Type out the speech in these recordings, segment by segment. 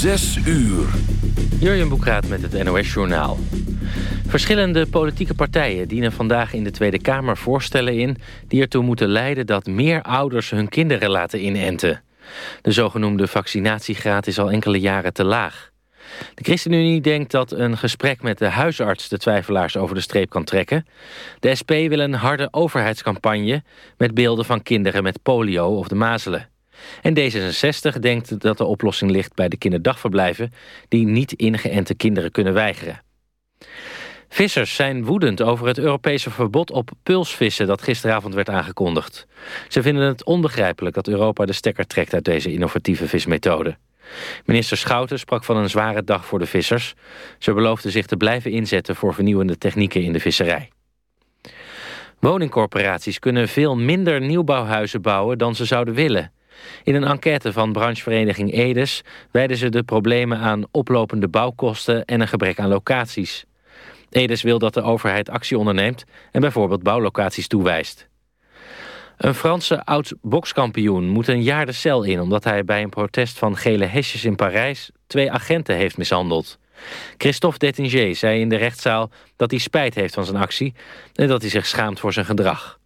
Zes uur. Jurjen Boekraat met het NOS-journaal. Verschillende politieke partijen dienen vandaag in de Tweede Kamer voorstellen in... die ertoe moeten leiden dat meer ouders hun kinderen laten inenten. De zogenoemde vaccinatiegraad is al enkele jaren te laag. De ChristenUnie denkt dat een gesprek met de huisarts de twijfelaars over de streep kan trekken. De SP wil een harde overheidscampagne met beelden van kinderen met polio of de mazelen. En D66 denkt dat de oplossing ligt bij de kinderdagverblijven... die niet ingeënte kinderen kunnen weigeren. Vissers zijn woedend over het Europese verbod op pulsvissen... dat gisteravond werd aangekondigd. Ze vinden het onbegrijpelijk dat Europa de stekker trekt... uit deze innovatieve vismethode. Minister Schouten sprak van een zware dag voor de vissers. Ze beloofden zich te blijven inzetten voor vernieuwende technieken in de visserij. Woningcorporaties kunnen veel minder nieuwbouwhuizen bouwen dan ze zouden willen. In een enquête van branchevereniging Edes wijden ze de problemen aan oplopende bouwkosten en een gebrek aan locaties. Edes wil dat de overheid actie onderneemt en bijvoorbeeld bouwlocaties toewijst. Een Franse oud-bokskampioen moet een jaar de cel in... omdat hij bij een protest van gele hesjes in Parijs... twee agenten heeft mishandeld. Christophe Dettinger zei in de rechtszaal dat hij spijt heeft van zijn actie... en dat hij zich schaamt voor zijn gedrag.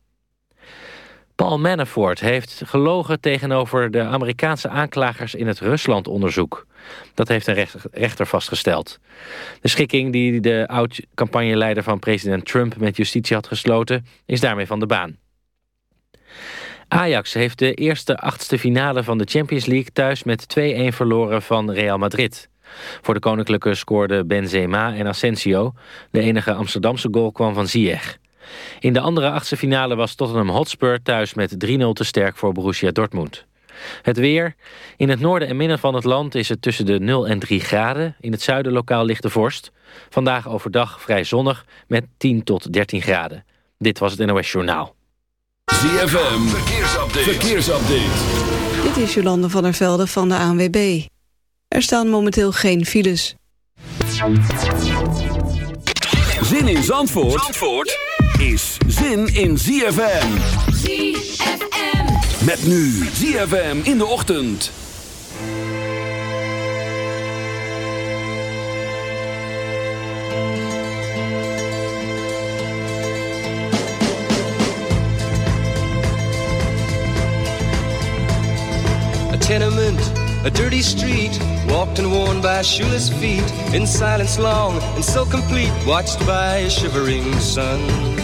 Paul Manafort heeft gelogen tegenover de Amerikaanse aanklagers in het Rusland-onderzoek. Dat heeft een rechter vastgesteld. De schikking die de oud-campagneleider van president Trump met justitie had gesloten, is daarmee van de baan. Ajax heeft de eerste achtste finale van de Champions League thuis met 2-1 verloren van Real Madrid. Voor de Koninklijke scoorden Benzema en Asensio. De enige Amsterdamse goal kwam van Ziyech. In de andere achtste finale was Tottenham Hotspur thuis met 3-0 te sterk voor Borussia Dortmund. Het weer. In het noorden en midden van het land is het tussen de 0 en 3 graden. In het zuiden lokaal ligt de vorst. Vandaag overdag vrij zonnig met 10 tot 13 graden. Dit was het NOS Journaal. ZFM. Verkeersupdate. Verkeersupdate. Dit is Jolande van der Velde van de ANWB. Er staan momenteel geen files. Zin in Zandvoort? Zandvoort? Is zin in ZFM. ZFM. Met nu ZFM in de ochtend. A tenement, a dirty street, walked and worn by shoeless feet, in silence long and so complete, watched by a shivering sun.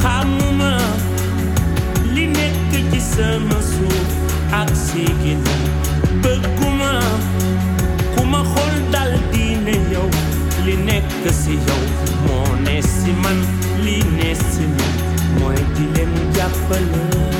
xamuma li nekk ci sama suuf ak séginam bëgguma ku ma xool dal diine yow li nekk si yow moo ne si man li ne si man mooy di leen jàppale.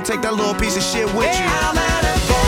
take that little piece of shit with you.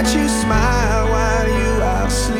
Watch you smile while you are sleeping,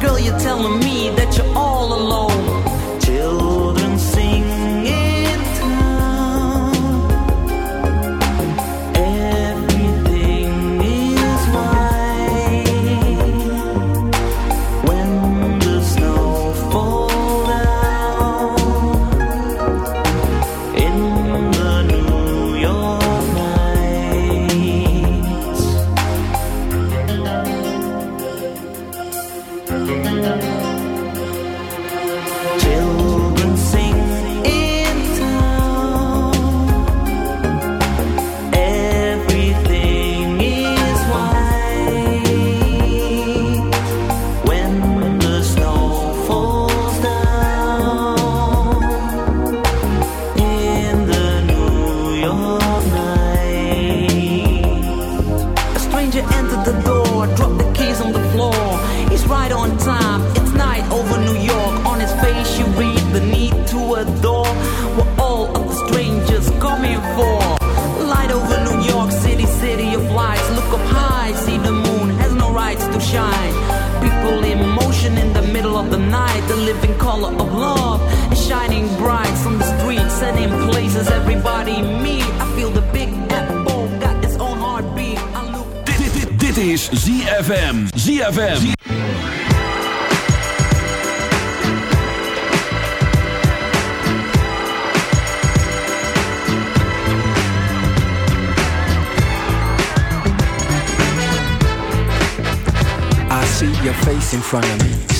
Girl, you're telling me that you're all alone. The living color of love is shining bright on the streets and in places everybody meet. I feel the big apple got its own heartbeat. I look Dit, dit, dit, dit is ZFM. ZFM. I see your face in front of me,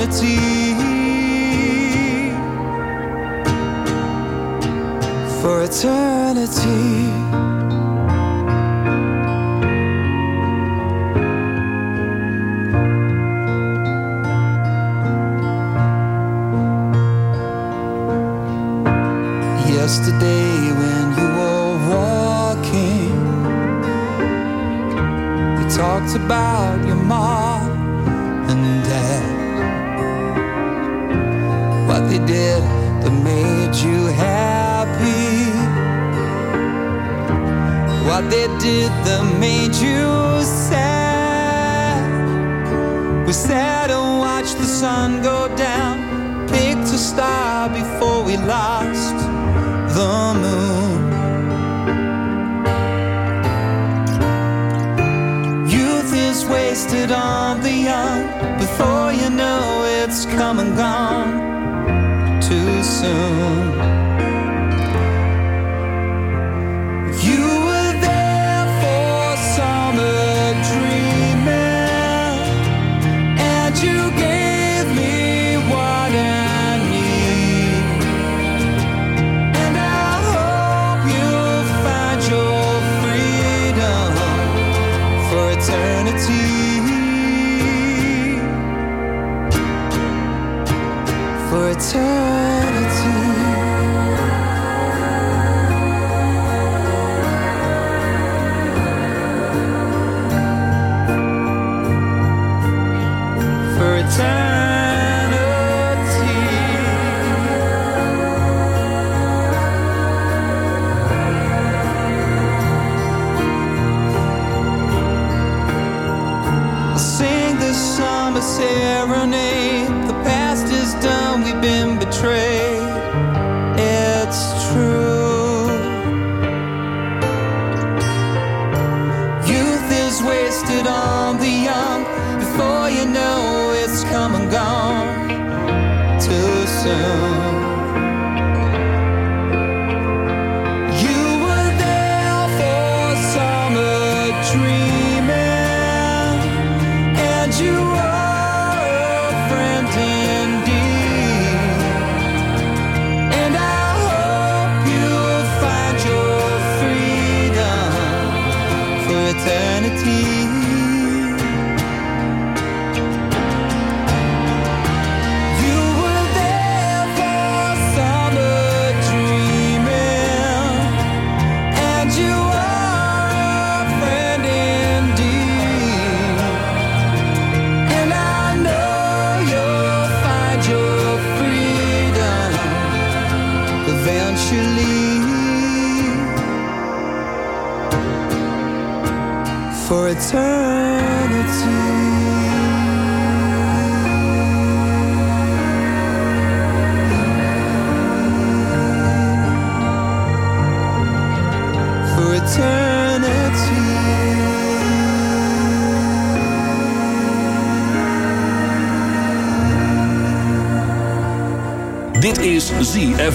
eternity. For eternity.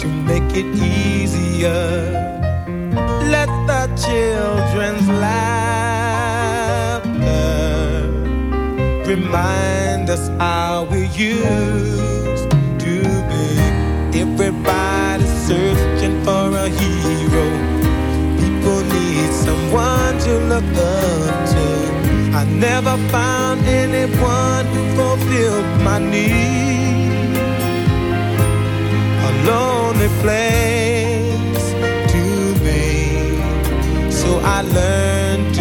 to make it easier. Let the children's laughter remind us how we used to be. Everybody's searching for a hero. People need someone to look up to. I never found anyone who fulfilled my need lonely place to be. So I learned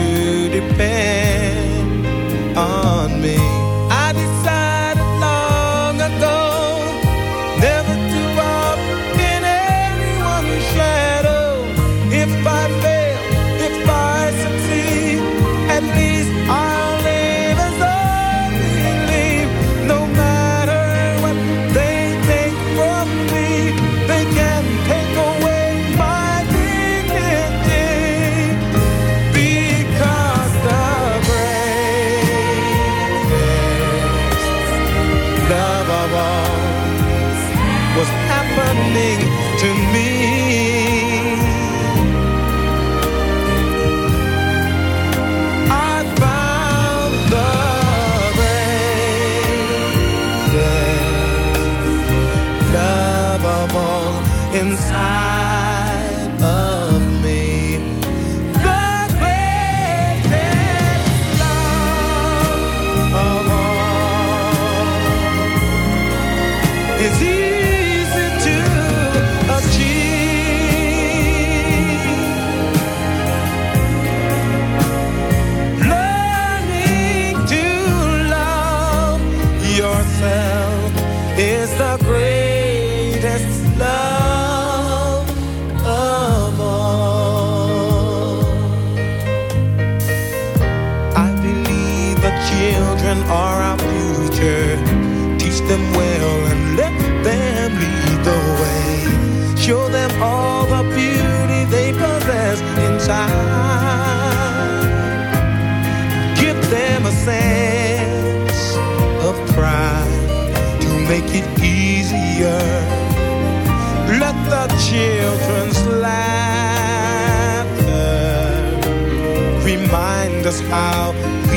how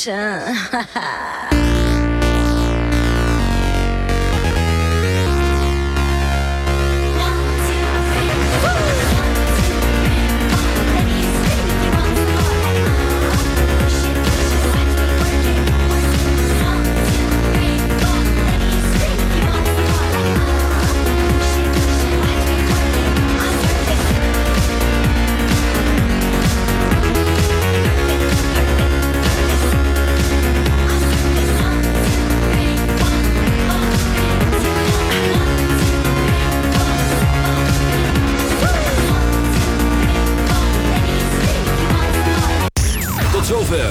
神，哈哈。